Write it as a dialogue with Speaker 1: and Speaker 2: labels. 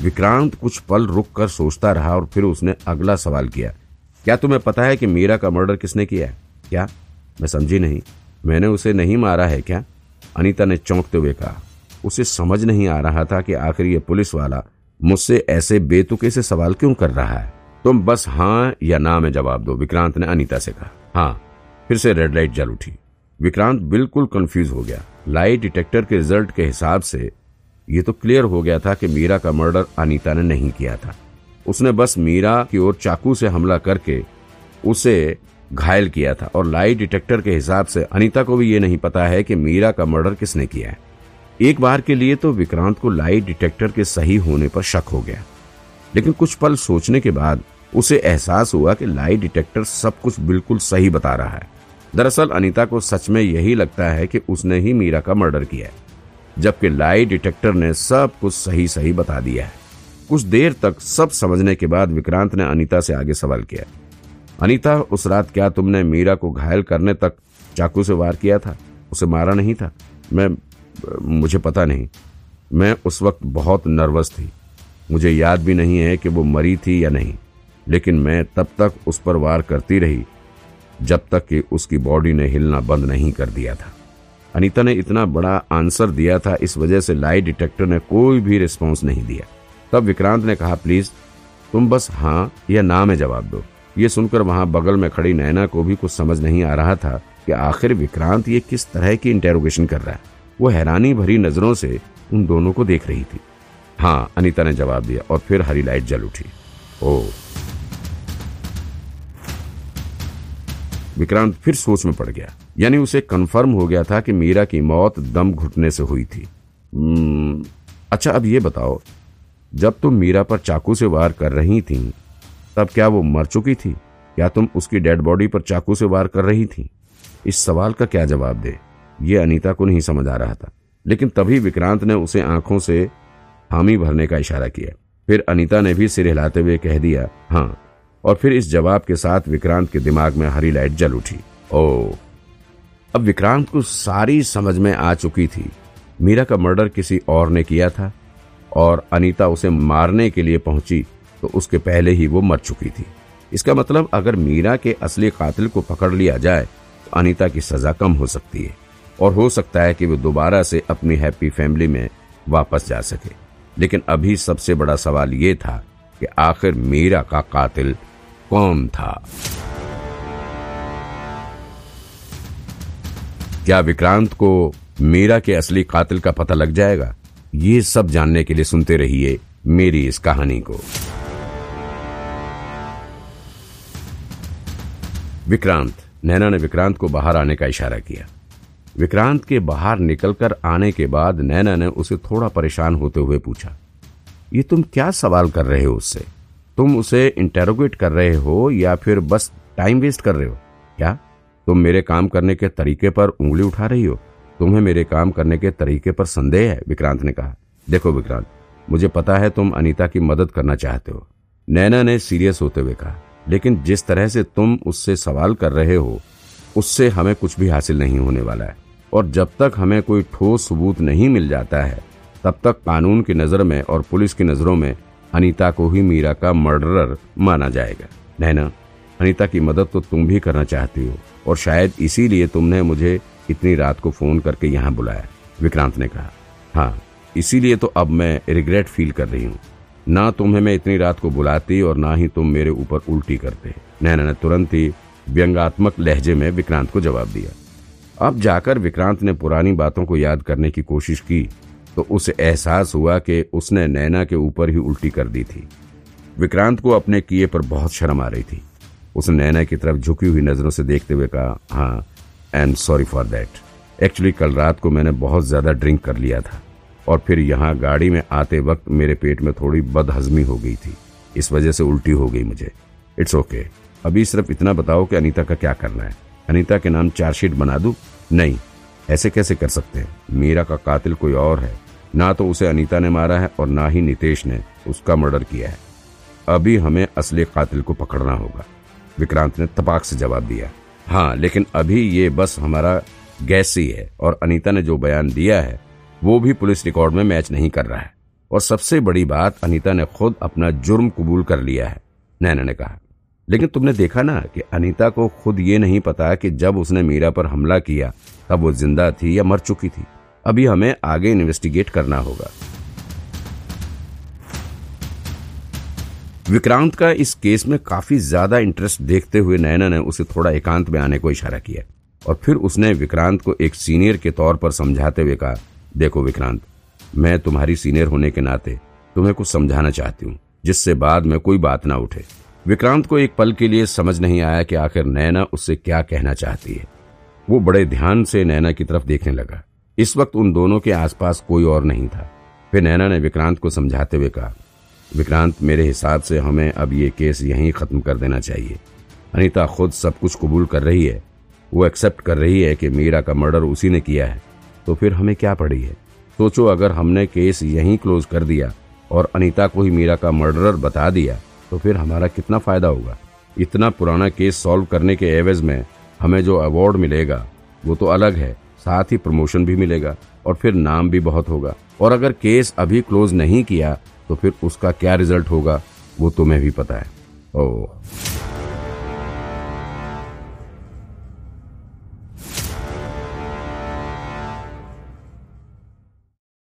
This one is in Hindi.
Speaker 1: विक्रांत कुछ पल रुक कर सोचता रहा और फिर उसने अगला सवाल किया, क्या तुम्हें पता है कि मीरा का मर्डर किसने किया है? क्या? मैं समझी नहीं। मैंने उसे नहीं मारा है क्या? अनीता ने चौंकते हुए कहा, उसे समझ नहीं आ रहा था कि आखिर ये पुलिस वाला मुझसे ऐसे बेतुके से सवाल क्यों कर रहा है? तुम बस हाँ या ना में जवाब दो, विक्रांत ने अनीता से कहा। हाँ। फिर से रेड लाइट जल उठी। विक्रांत बिल्कुल कंफ्यूज हो गया। लाइट डिटेक्टर के रिज़ल्ट के हिसाब से ये तो क्लियर हो गया था कि मीरा का मर्डर अनीता ने नहीं किया था। उसने बस मीरा की ओर चाकू से हमला करके उसे घायल किया था और लाइट डिटेक्टर के हिसाब से अनीता को भी ये नहीं पता है कि मीरा का मर्डर किसने किया है। एक बार के लिए तो विक्रांत को लाइट डिटेक्टर के सही होने पर शक हो गया। लेकिन कुछ पल सोचने के बाद उसे एहसास हुआ कि लाइट डिटेक्टर सब कुछ बिल्कुल सही बता रहा है। दरअसल अनीता को सच में यही लगता है कि उसने ही मीरा का मर्डर किया है। जबकि लाई डिटेक्टर ने सब कुछ सही सही बता दिया है। कुछ देर तक सब समझने के बाद विक्रांत ने अनीता से आगे सवाल किया। अनीता, उस रात क्या तुमने मीरा को घायल करने तक चाकू से वार किया था? उसे मारा नहीं था? मैं, मुझे पता नहीं। मैं उस वक्त बहुत नर्वस थी। मुझे याद भी नहीं है कि वो मरी थी या नहीं, लेकिन मैं तब तक उस पर वार करती रही, जब तक कि उसकी बॉडी ने हिलना बंद नहीं कर दिया था। अनीता ने इतना बड़ा आंसर दिया था, इस वजह से लाई डिटेक्टर ने कोई भी रिस्पॉन्स नहीं दिया। तब विक्रांत ने कहा प्लीज़ तुम बस हाँ या ना में जवाब दो। ये सुनकर वहाँ बगल में खड़ी नैना को भी कुछ समझ नहीं आ रहा था कि आखिर विक्रांत ये किस तरह की इंटेरोगेशन कर रहा है। वो हैरानी भरी नज़रों से उन दोनों को देख रही थी। हाँ अनीता ने जवाब दिया और फिर हरी लाइट जल उठी। ओ। विक्रांत फिर सोच में पड़ गया। यानी उसे कंफर्म हो गया था कि मीरा की मौत दम घुटने से हुई थी। हम्म, अच्छा अब ये बताओ जब तुम मीरा पर चाकू से वार कर रही थी तब क्या वो मर चुकी थी? क्या तुम उसकी डेड बॉडी पर चाकू से वार कर रही थी? इस सवाल का क्या जवाब दे? ये अनीता को नहीं समझ आ रहा था। लेकिन तभी विक्रांत ने उसे आँखों से हामी भरने का इशारा किया। फिर अनीता ने भी सिर हिलाते हुए कह दिया हाँ। और फिर इस जवाब के साथ विक्रांत के दिमाग में हरी लाइट जल उठी। ओ अब विक्रांत को सारी समझ में आ चुकी थी। मीरा का मर्डर किसी और ने किया था और अनीता उसे मारने के लिए पहुँची तो उसके पहले ही वो मर चुकी थी। इसका मतलब अगर मीरा के असली कातिल को पकड़ लिया जाए तो अनीता की सजा कम हो सकती है और हो सकता है कि वो दोबारा से अपनी हैप्पी फैमिली में वापस जा सके। लेकिन अभी सबसे बड़ा सवाल ये था कि आखिर मीरा का कातिल कौन था? क्या विक्रांत को मीरा के असली कातिल का पता लग जाएगा? ये सब जानने के लिए सुनते रहिए मेरी इस कहानी को। विक्रांत, नैना ने विक्रांत को बाहर आने का इशारा किया। विक्रांत के बाहर निकलकर आने के बाद नैना ने उसे थोड़ा परेशान होते हुए पूछा, ये तुम क्या सवाल कर रहे हो उससे? तुम उसे इंटेरोगेट कर रहे हो या फिर बस टाइम वेस्ट कर रहे हो? क्या? तुम मेरे काम करने के तरीके पर उंगली उठा रही हो? तुम्हें मेरे काम करने के तरीके पर संदेह है, विक्रांत ने कहा। देखो विक्रांत, मुझे पता है तुम अनीता की मदद करना चाहते हो। नैना ने सीरियस होते हुए कहा, लेकिन जिस तरह से तुम उससे सवाल कर रहे हो, उससे हमें कुछ भी हासिल नहीं होने वाला है। और जब तक हमें कोई ठोस सबूत नहीं मिल जाता है, तब तक कानून की नज़र में और पुलिस की नज़रों में अनीता को ही मीरा का मर्डरर माना जाएगा। नैना, अनीता की मदद तो तुम भी करना चाहती हो और शायद इसीलिए तुमने मुझे इतनी रात को फ़ोन करके यहाँ बुलाया, विक्रांत ने कहा। हाँ इसीलिए तो अब मैं रिग्रेट फील कर रही हूँ। ना तुम्हें मैं इतनी रात को बुलाती और ना ही तुम मेरे ऊपर उल्टी करते। नैना ने, तुरंत ही व्यंगात्मक लहजे में विक्रांत को जवाब दिया। अब जाकर विक्रांत ने पुरानी बातों को याद करने की कोशिश की तो उसे एहसास हुआ कि उसने नैना के ऊपर ही उल्टी कर दी थी। विक्रांत को अपने किए पर बहुत शर्म आ रही थी। उसने नैना की तरफ़ झुकी हुई नज़रों से देखते हुए कहा हाँ I am sorry for that actually कल रात को मैंने बहुत ज़्यादा ड्रिंक कर लिया था, और फिर यहाँ गाड़ी में आते वक्त मेरे पेट में थोड़ी बदहजमी हो गई थी। इस वजह से उल्टी हो गई मुझे। It's okay okay. अभी सिर्फ़ इतना बताओ कि अनीता का क्या करना है। अनीता के नाम चार्जशीट बना दू? नहीं। ऐसे कैसे कर सकते हैं? मीरा का कातिल कोई और है। ना तो उसे अनीता ने मारा है और ना ही नितेश ने उसका मर्डर किया है। अभी हमें असली कातिल को पकड़ना होगा। विक्रांत ने तपाक से जवाब दिया हाँ लेकिन अभी ये बस हमारा गैस ही है और अनीता ने जो बयान दिया है, वो भी पुलिस रिकॉर्ड में मैच नहीं कर रहा है। और सबसे बड़ी बात, अनीता ने खुद अपना जुर्म कबूल कर लिया है, नैना ने कहा। लेकिन तुमने देखा ना कि अनीता को खुद ये नहीं पता कि जब उसने मीरा पर हमला किया, तब वो ज़िंदा थी या मर चुकी थी। अभी हमें आगे इन्वेस्टिगेट करना होगा। विक्रांत का इस केस में काफ़ी ज़्यादा इंटरेस्ट देखते हुए नैना ने उसे थोड़ा एकांत में आने को इशारा किया और फिर उसने विक्रांत को एक सीनियर के तौर पर समझाते हुए कहा, देखो विक्रांत, मैं तुम्हारी सीनियर होने के नाते तुम्हें कुछ समझाना चाहती हूँ, जिससे बाद में कोई बात ना उठे विक्रांत को एक पल के लिए समझ नहीं आया कि आखिर नैना उससे क्या कहना चाहती है। वो बड़े ध्यान से नैना की तरफ़ देखने लगा। इस वक्त उन दोनों के आसपास कोई और नहीं था। फिर नैना ने विक्रांत को समझाते हुए कहा विक्रांत, मेरे हिसाब से हमें अब ये केस यहीं खत्म कर देना चाहिए। अनीता खुद सब कुछ कबूल कर रही है। वो एक्सेप्ट कर रही है कि मीरा का मर्डर उसी ने किया है। तो फिर हमें क्या पड़ी है? सोचो, अगर हमने केस यहीं क्लोज कर दिया और अनीता को ही मीरा का मर्डरर बता दिया तो फिर हमारा कितना फ़ायदा होगा? इतना पुराना केस सॉल्व करने के एवज में हमें जो अवार्ड मिलेगा, वो तो अलग है। साथ ही प्रमोशन भी मिलेगा और फिर नाम भी बहुत होगा। और अगर केस अभी क्लोज नहीं किया तो फिर उसका क्या रिज़ल्ट होगा वो तुम्हें भी पता है। ओह।